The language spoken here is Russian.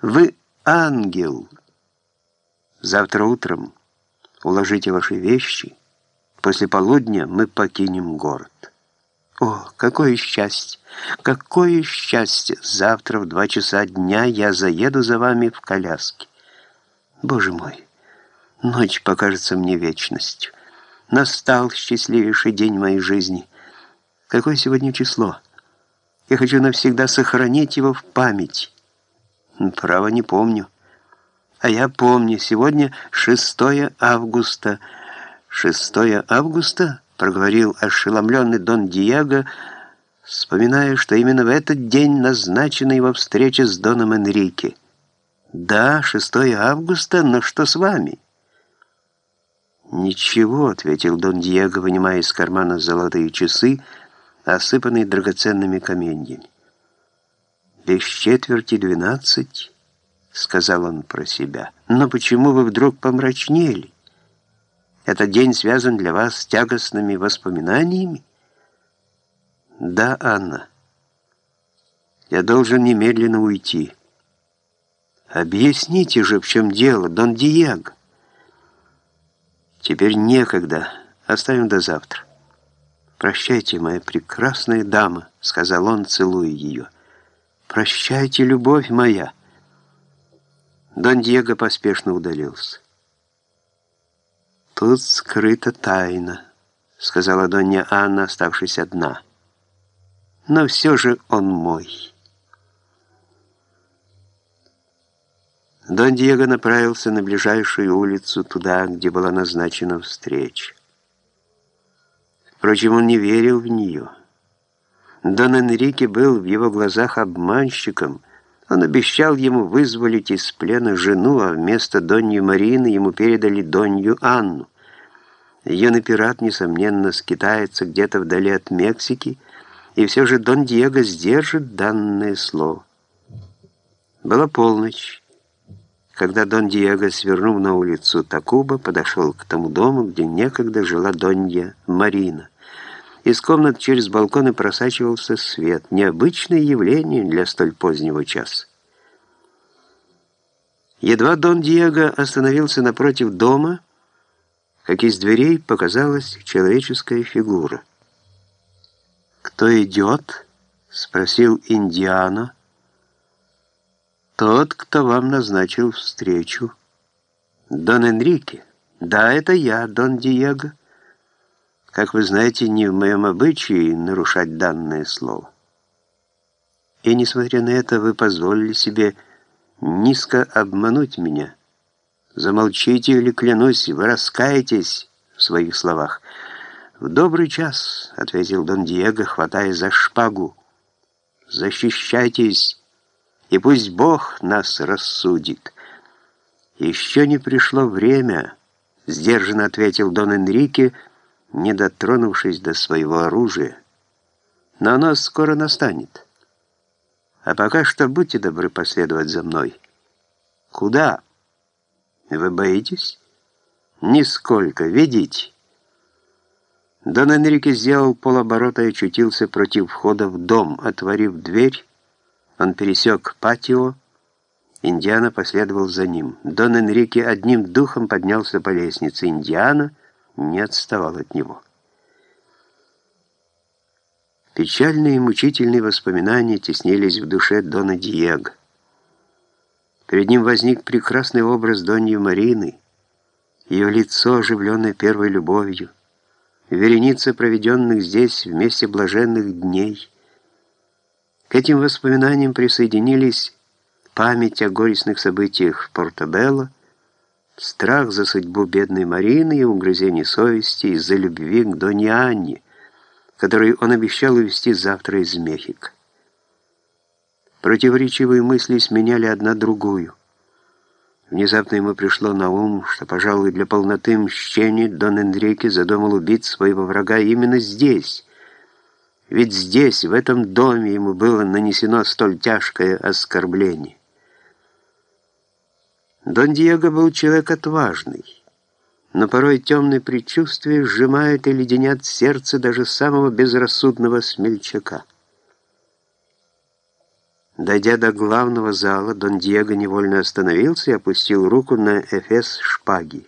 Вы ангел. Завтра утром уложите ваши вещи. После полудня мы покинем город. О, какое счастье! Какое счастье! Завтра в два часа дня я заеду за вами в коляске. Боже мой, ночь покажется мне вечностью. Настал счастливейший день моей жизни. Какое сегодня число? Я хочу навсегда сохранить его в память. Право не помню. А я помню, сегодня 6 августа. 6 августа, проговорил ошеломленный Дон Диего, вспоминая, что именно в этот день назначена его встреча с Доном Энрике. «Да, 6 августа, но что с вами?» «Ничего», — ответил Дон Диего, вынимая из кармана золотые часы, осыпанные драгоценными каменьями. «Без четверти двенадцать», — сказал он про себя. «Но почему вы вдруг помрачнели? Этот день связан для вас с тягостными воспоминаниями?» «Да, Анна. Я должен немедленно уйти». «Объясните же, в чем дело, Дон Диего?» «Теперь некогда. Оставим до завтра». «Прощайте, моя прекрасная дама», — сказал он, целуя ее. «Прощайте, любовь моя». Дон Диего поспешно удалился. «Тут скрыта тайна», — сказала Донья Анна, оставшись одна. «Но все же он мой». Дон Диего направился на ближайшую улицу, туда, где была назначена встреча. Впрочем, он не верил в нее. Дон Энрике был в его глазах обманщиком. Он обещал ему вызволить из плена жену, а вместо Доньи Марины ему передали Донью Анну. Юный пират, несомненно, скитается где-то вдали от Мексики, и все же Дон Диего сдержит данное слово. Была полночь когда Дон Диего, свернув на улицу Такуба, подошел к тому дому, где некогда жила Донья Марина. Из комнат через балконы просачивался свет. Необычное явление для столь позднего часа. Едва Дон Диего остановился напротив дома, как из дверей показалась человеческая фигура. «Кто идет?» — спросил Индиана. «Тот, кто вам назначил встречу». «Дон Энрике?» «Да, это я, Дон Диего». Как вы знаете, не в моем обычае нарушать данное слово. И, несмотря на это, вы позволили себе низко обмануть меня. Замолчите или, клянусь, вы раскаетесь в своих словах. «В добрый час», — ответил Дон Диего, хватая за шпагу. «Защищайтесь» и пусть Бог нас рассудит. Еще не пришло время, сдержанно ответил Дон Энрике, не дотронувшись до своего оружия. Но оно скоро настанет. А пока что будьте добры последовать за мной. Куда? Вы боитесь? Нисколько. Ведите. Дон Энрике сделал полоборота и очутился против входа в дом, отворив дверь, он пересек патио. Индиана последовал за ним. Дон Энрике одним духом поднялся по лестнице. Индиана не отставал от него. Печальные и мучительные воспоминания теснились в душе Дона Диего. Перед ним возник прекрасный образ Доньи Марины, ее лицо, оживленное первой любовью, вереница проведенных здесь вместе блаженных дней — к этим воспоминаниям присоединились память о горестных событиях в Портобелло, страх за судьбу бедной Марины и угрызение совести из-за любви к Доне Анне, которую он обещал увезти завтра из Мехико. Противоречивые мысли сменяли одна другую. Внезапно ему пришло на ум, что, пожалуй, для полноты мщения Дон Энрике задумал убить своего врага именно здесь, ведь здесь, в этом доме, ему было нанесено столь тяжкое оскорбление. Дон Диего был человек отважный, но порой темные предчувствия сжимают и леденят сердце даже самого безрассудного смельчака. Дойдя до главного зала, Дон Диего невольно остановился и опустил руку на эфес шпаги.